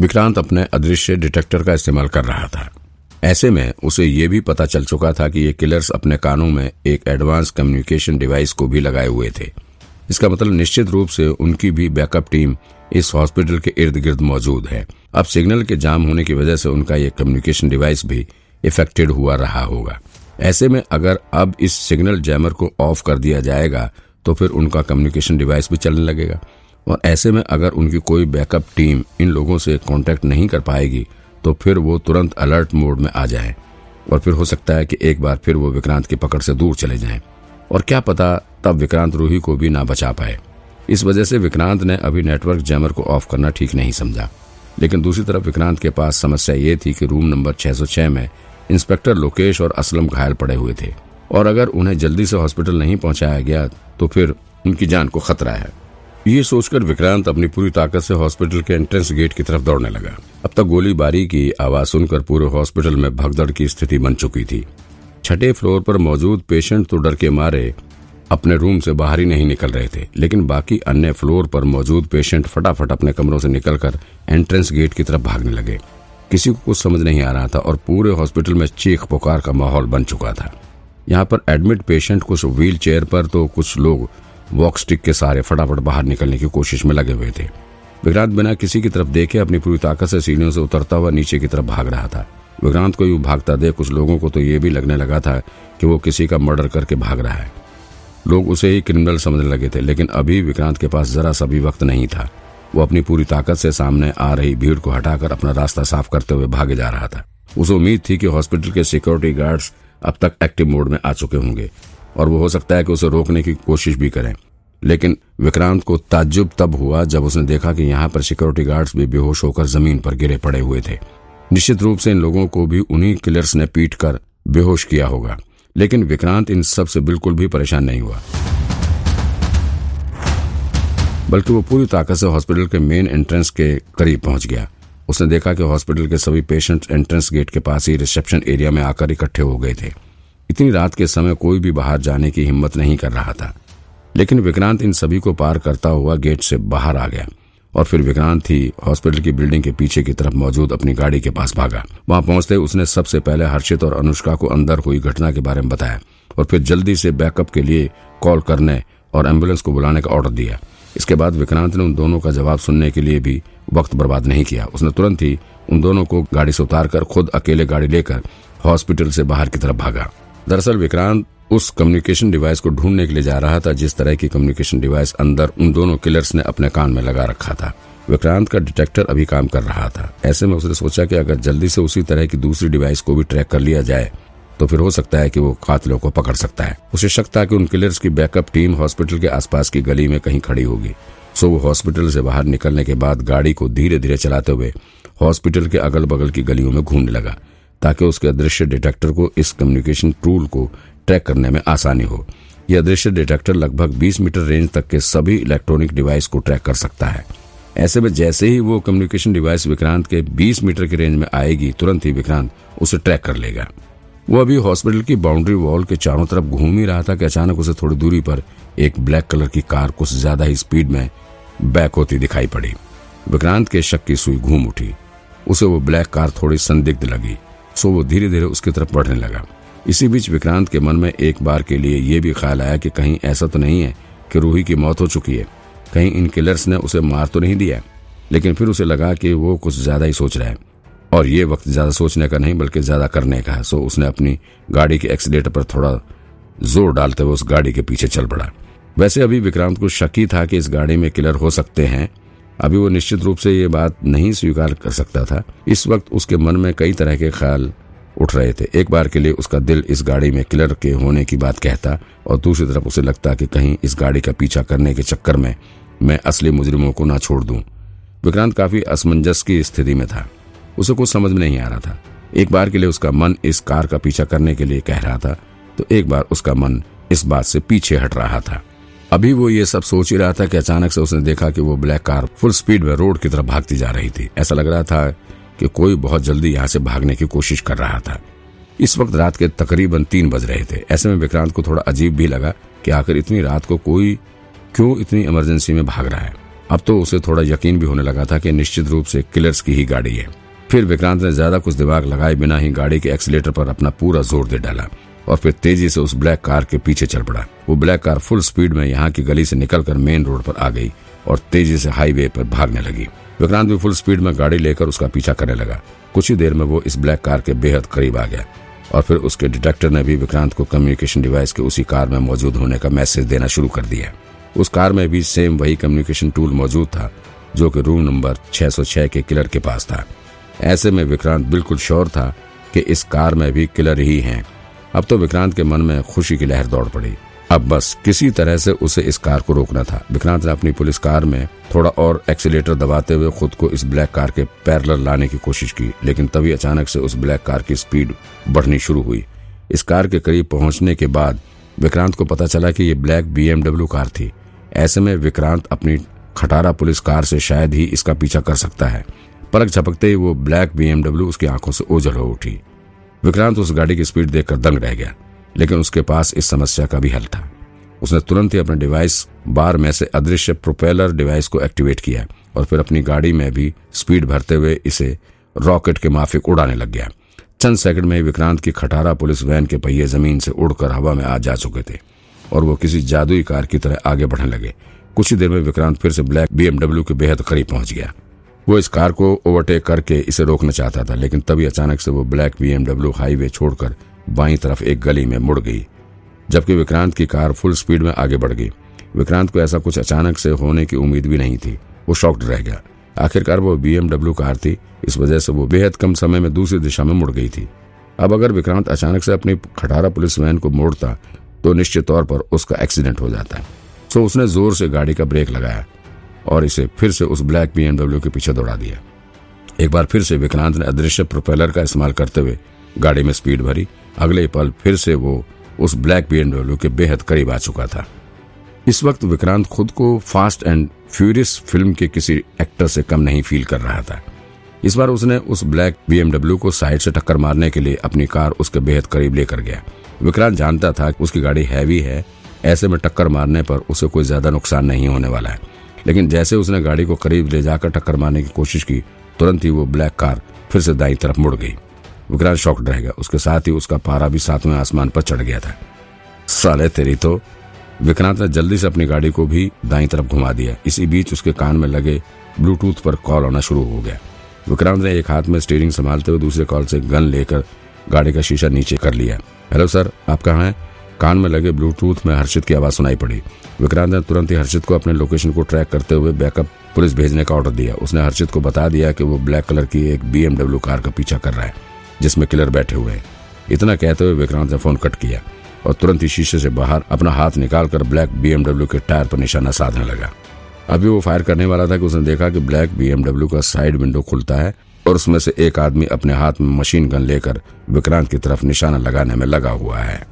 विक्रांत अपने अदृश्य डिटेक्टर का इस्तेमाल कर रहा था। ऐसे में उसे यह भी पता चल चुका था कि ये किलर्स अपने कानों में एक एडवांस कम्युनिकेशन डिवाइस को भी लगाए हुए थे। इसका मतलब निश्चित रूप से उनकी भी बैकअप टीम इस हॉस्पिटल के इर्द गिर्द मौजूद है। अब सिग्नल के जाम होने की वजह से उनका ये कम्युनिकेशन डिवाइस भी इफेक्टेड हुआ रहा होगा। ऐसे में अगर अब इस सिग्नल जैमर को ऑफ़ कर दिया जाएगा तो फिर उनका कम्युनिकेशन डिवाइस भी चलने लगेगा। और ऐसे में अगर उनकी कोई बैकअप टीम इन लोगों से कांटेक्ट नहीं कर पाएगी तो फिर वो तुरंत अलर्ट मोड में आ जाए। और फिर हो सकता है कि एक बार फिर वो विक्रांत की पकड़ से दूर चले जाएँ। और क्या पता तब विक्रांत रूही को भी ना बचा पाए। इस वजह से विक्रांत ने अभी नेटवर्क जैमर को ऑफ़ करना ठीक नहीं समझा। लेकिन दूसरी तरफ़ विक्रांत के पास समस्या ये थी कि रूम नंबर 606 में इंस्पेक्टर लोकेश और असलम घायल पड़े हुए थे। और अगर उन्हें जल्दी से हॉस्पिटल नहीं पहुँचाया गया तो फिर उनकी जान को खतरा है। ये सोचकर विक्रांत अपनी पूरी ताकत से हॉस्पिटल के एंट्रेंस गेट की तरफ़ दौड़ने लगा। अब तक गोलीबारी की आवाज़ सुनकर पूरे हॉस्पिटल में भगदड़ की स्थिति बन चुकी थी। छठे फ्लोर पर मौजूद पेशेंट तो डर के मारे अपने रूम से बाहर ही नहीं निकल रहे थे, लेकिन बाकी अन्य फ्लोर पर मौजूद पेशेंट फटाफट अपने कमरों से निकलकर एंट्रेंस गेट की तरफ़ भागने लगे। किसी को कुछ समझ नहीं आ रहा था और पूरे हॉस्पिटल में चीख पुकार का माहौल बन चुका था। यहाँ पर एडमिट पेशेंट कुछ व्हील चेयर पर तो कुछ लोग वॉक स्टिक के सहारे फटाफट बाहर निकलने की कोशिश में लगे हुए थे। विक्रांत बिना किसी की तरफ़ देखे अपनी पूरी ताकत से सीढ़ियों से उतरता हुआ नीचे की तरफ़ भाग रहा था। विक्रांत को यूँ भागता देख कुछ लोगों को तो ये भी लगने लगा था कि वो किसी का मर्डर करके भाग रहा है। लोग उसे ही क्रिमिनल समझने लगे थे, लेकिन अभी विक्रांत के पास जरा सा भी वक्त नहीं था। वो अपनी पूरी ताकत से सामने आ रही भीड़ को हटाकर अपना रास्ता साफ़ करते हुए भागे जा रहा था। उसे उम्मीद थी कि हॉस्पिटल के सिक्योरिटी गार्ड्स अब तक एक्टिव मोड में आ चुके होंगे। और वो हो सकता है कि उसे रोकने की कोशिश भी करें। लेकिन विक्रांत को ताज्जुब तब हुआ जब उसने देखा कि यहाँ पर सिक्योरिटी गार्ड्स भी बेहोश होकर ज़मीन पर गिरे पड़े हुए थे। निश्चित रूप से इन लोगों को भी उन्हीं किलर्स ने पीट कर बेहोश किया होगा। लेकिन विक्रांत इन सबसे बिल्कुल भी परेशान नहीं हुआ। बल्कि वो पूरी ताकत से हॉस्पिटल के मेन एंट्रेंस के करीब पहुँच गया। उसने देखा कि हॉस्पिटल के सभी पेशेंट एंट्रेंस गेट के पास ही रिसेप्शन एरिया में आकर इकट्ठे हो गए थे। इतनी रात के समय कोई भी बाहर जाने की हिम्मत नहीं कर रहा था। लेकिन विक्रांत इन सभी को पार करता हुआ गेट से बाहर आ गया और फिर विक्रांत ही हॉस्पिटल की बिल्डिंग के पीछे की तरफ़ मौजूद अपनी गाड़ी के पास भागा। वहाँ पहुँचते उसने सबसे पहले हर्षित और अनुष्का को अंदर हुई घटना के बारे में बताया और फिर जल्दी से बैकअप के लिए कॉल करने और एंबुलेंस को बुलाने का ऑर्डर दिया। इसके बाद विक्रांत ने उन दोनों का जवाब सुनने के लिए भी वक्त बर्बाद नहीं किया। उसने तुरंत ही उन दोनों को गाड़ी से उतारकर खुद अकेले गाड़ी लेकर हॉस्पिटल से बाहर की तरफ़ भागा। दरअसल विक्रांत उस कम्युनिकेशन डिवाइस को ढूँढने के लिए जा रहा था, जिस तरह की कम्युनिकेशन डिवाइस अंदर उन दोनों किलर्स ने अपने कान में लगा रखा था। विक्रांत का डिटेक्टर अभी काम कर रहा था। ऐसे में उसने सोचा कि अगर जल्दी से उसी तरह की दूसरी डिवाइस को भी ट्रैक कर लिया जाए तो फिर हो सकता है कि वो कातलों को पकड़ सकता है। उसे शक था कि उन किलर्स की बैकअप टीम हॉस्पिटल के आसपास की गली में कहीं खड़ी होगी। सो वो हॉस्पिटल से बाहर निकलने के बाद गाड़ी को धीरे धीरे चलाते हुए हॉस्पिटल के अगल बगल की गलियों में घूमने लगा। ताकि उसके अदृश्य डिटेक्टर को इस कम्युनिकेशन टूल को ट्रैक करने में आसानी हो। यह अदृश्य डिटेक्टर लगभग 20 मीटर रेंज तक के सभी इलेक्ट्रॉनिक डिवाइस को ट्रैक कर सकता है। ऐसे में जैसे ही वो कम्युनिकेशन डिवाइस विक्रांत के 20 मीटर की रेंज में आएगी, तुरंत ही विक्रांत उसे ट्रैक कर लेगा। वो अभी हॉस्पिटल की बाउंड्री वॉल के चारों तरफ़ घूम ही रहा था कि अचानक उसे थोड़ी दूरी पर एक ब्लैक कलर की कार कुछ ज़्यादा ही स्पीड में बैक होती दिखाई पड़ी। विक्रांत के शक की सुई घूम उठी। उसे वो ब्लैक कार थोड़ी संदिग्ध लगी। सो वो धीरे धीरे उसकी तरफ़ बढ़ने लगा। इसी बीच विक्रांत के मन में एक बार के लिए ये भी ख्याल आया कि कहीं ऐसा तो नहीं है कि रूही की मौत हो चुकी है। कहीं इन किलर्स ने उसे मार तो नहीं दिया, लेकिन फिर उसे लगा कि वो कुछ ज़्यादा ही सोच रहा है। और ये वक्त ज़्यादा सोचने का नहीं, बल्कि ज़्यादा करने का है। सो उसने अपनी गाड़ी के एक्सीटर पर थोड़ा ज़ोर डालते हुए उस गाड़ी के पीछे चल पड़ा। वैसे अभी विक्रांत को शक ही था कि इस गाड़ी में किलर हो सकते हैं। अभी वो निश्चित रूप से ये बात नहीं स्वीकार कर सकता था। इस वक्त उसके मन में कई तरह के ख्याल उठ रहे थे। एक बार के लिए उसका दिल इस गाड़ी में किलर के होने की बात कहता और दूसरी तरफ़ उसे लगता कि कहीं इस गाड़ी का पीछा करने के चक्कर में मैं असली मुजरिमों को ना छोड़ दूँ। विक्रांत काफ़ी असमंजस की स्थिति में था। उसे कुछ समझ में नहीं आ रहा था। एक बार के लिए उसका मन इस कार का पीछा करने के लिए कह रहा था तो एक बार उसका मन इस बात से पीछे हट रहा था। अभी वो ये सब सोच ही रहा था कि अचानक से उसने देखा कि वो ब्लैक कार फुल स्पीड में रोड की तरफ़ भागती जा रही थी। ऐसा लग रहा था कि कोई बहुत जल्दी यहाँ से भागने की कोशिश कर रहा था। इस वक्त रात के तकरीबन तीन बज रहे थे। ऐसे में विक्रांत को थोड़ा अजीब भी लगा कि आखिर इतनी रात को कोई क्यों इतनी इमरजेंसी में भाग रहा है। अब तो उसे थोड़ा यकीन भी होने लगा था कि निश्चित रूप से किलर्स की ही गाड़ी है। फिर विक्रांत ने ज़्यादा कुछ दिमाग लगाए बिना ही गाड़ी के एक्सीटर पर अपना पूरा ज़ोर दे डाला और फिर तेज़ी से उस ब्लैक कार के पीछे चल पड़ा। वो ब्लैक कार फुल स्पीड में यहाँ की गली से निकलकर मेन रोड पर आ गई और तेज़ी से हाईवे पर भागने लगी। विक्रांत भी फुल स्पीड में गाड़ी लेकर उसका पीछा करने लगा। कुछ ही देर में वो इस ब्लैक कार के बेहद करीब आ गया और फिर उसके डिटेक्टर ने भी विक्रांत को कम्युनिकेशन डिवाइस के उसी कार में मौजूद होने का मैसेज देना शुरू कर दिया। उस कार में भी सेम वही कम्युनिकेशन टूल मौजूद था, जो कि रूम नंबर 606 के किलर के पास था। ऐसे में विक्रांत बिल्कुल श्योर था कि इस कार में भी किलर ही हैं। अब तो विक्रांत के मन में खुशी की लहर दौड़ पड़ी। अब बस किसी तरह से उसे इस कार को रोकना था। विक्रांत ने अपनी पुलिस कार में थोड़ा और एक्सीटर दबाते हुए खुद को इस ब्लैक कार के पैरलर लाने की कोशिश की, लेकिन तभी अचानक से उस ब्लैक कार की स्पीड बढ़नी शुरू हुई। इस कार के करीब पहुँचने के बाद विक्रांत को पता चला कि ये ब्लैक बीएमडब्ल्यू कार थी। ऐसे में विक्रांत अपनी खटारा पुलिस कार से शायद ही इसका पीछा कर सकता है। पलक झपकते ही वो ब्लैक बीएमडब्ल्यू उसकी आँखों से ओझल हो उठी। विक्रांत उस गाड़ी की स्पीड देखकर दंग रह गया। लेकिन उसके पास इस समस्या का भी हल था। उसने तुरंत ही अपने डिवाइस बार में से अदृश्य प्रोपेलर डिवाइस को एक्टिवेट किया और फिर अपनी गाड़ी में भी स्पीड भरते हुए इसे रॉकेट के माफिक उड़ाने लग गया। चंद सेकंड में विक्रांत की खटारा पुलिस वैन के पहिए ज़मीन से उड़कर हवा में आ जा चुके थे और वो किसी जादुई कार की तरह आगे बढ़ने लगे। कुछ ही देर में विक्रांत फिर से ब्लैक बीएमडब्ल्यू के बेहद करीब पहुँच गया। वो इस कार को ओवरटेक करके इसे रोकना चाहता था, लेकिन तभी अचानक से वो ब्लैक बीएमडब्ल्यू हाईवे छोड़कर बाई तरफ़ एक गली में मुड़ गई, जबकि विक्रांत की कार फुल स्पीड में आगे बढ़ गई। विक्रांत को ऐसा कुछ अचानक से होने की उम्मीद भी नहीं थी। वो शॉक्ड रह गया। आखिरकार वो बीएमडब्ल्यू कार थी, इस वजह से वो बेहद कम समय में दूसरी दिशा में मुड़ गई थी। अब अगर विक्रांत अचानक से अपनी खटारा पुलिस वैन को मोड़ता तो निश्चित तौर पर उसका एक्सीडेंट हो जाता। सो उसने ज़ोर से गाड़ी का ब्रेक लगाया और इसे फिर से उस ब्लैक बीएमडब्ल्यू के पीछे दौड़ा दिया। एक बार फिर से विक्रांत ने अदृश्य प्रोपेलर का इस्तेमाल करते हुए गाड़ी में स्पीड भरी। अगले पल फिर से वो उस ब्लैक बीएमडब्ल्यू के बेहद करीब आ चुका था। इस वक्त विक्रांत खुद को फास्ट एंड फ्यूरियस फ़िल्म के किसी एक्टर से कम नहीं फील कर रहा था। इस बार उसने उस ब्लैक बीएमडब्ल्यू को साइड से टक्कर मारने के लिए अपनी कार उसके बेहद करीब लेकर गया। विक्रांत जानता था कि उसकी गाड़ी हैवी है, ऐसे में टक्कर मारने पर उसे कोई ज़्यादा नुकसान नहीं होने वाला है। लेकिन जैसे उसने गाड़ी को करीब ले जाकर टक्कर मारने की कोशिश की, तुरंत ही वो ब्लैक कार फिर से दाई तरफ़ मुड़ गई। विक्रांत शॉक्ड रह गया। उसके साथ ही उसका पारा भी सातवें आसमान पर चढ़ गया था। साले, तेरी तो विक्रांत ने जल्दी से अपनी गाड़ी को भी दाई तरफ़ घुमा दिया। इसी बीच उसके कान में लगे ब्लूटूथ पर कॉल आना शुरू हो गया। विक्रांत ने एक हाथ में स्टीयरिंग संभालते हुए दूसरे कॉल से गन लेकर गाड़ी का शीशा नीचे कर लिया। हेलो, सर, आप कहाँ हैं? कान में लगे ब्लूटूथ में हर्षित की आवाज़ सुनाई पड़ी। विक्रांत ने तुरंत ही हर्षित को अपने लोकेशन को ट्रैक करते हुए बैकअप पुलिस भेजने का ऑर्डर दिया। उसने हर्षित को बता दिया कि वो ब्लैक कलर की एक बीएमडब्ल्यू कार का पीछा कर रहा है। जिसमें किलर बैठे हुए हैं। इतना कहते हुए विक्रांत ने फ़ोन कट किया और तुरंत ही शीशे से बाहर अपना हाथ निकालकर ब्लैक बीएमडब्ल्यू के टायर पर निशाना साधने लगा। अभी वो फायर करने वाला था कि उसने देखा कि ब्लैक बीएमडब्ल्यू का साइड विंडो खुलता है और उसमें से एक आदमी अपने हाथ में मशीन गन लेकर विक्रांत की तरफ़ निशाना लगाने में लगा हुआ है।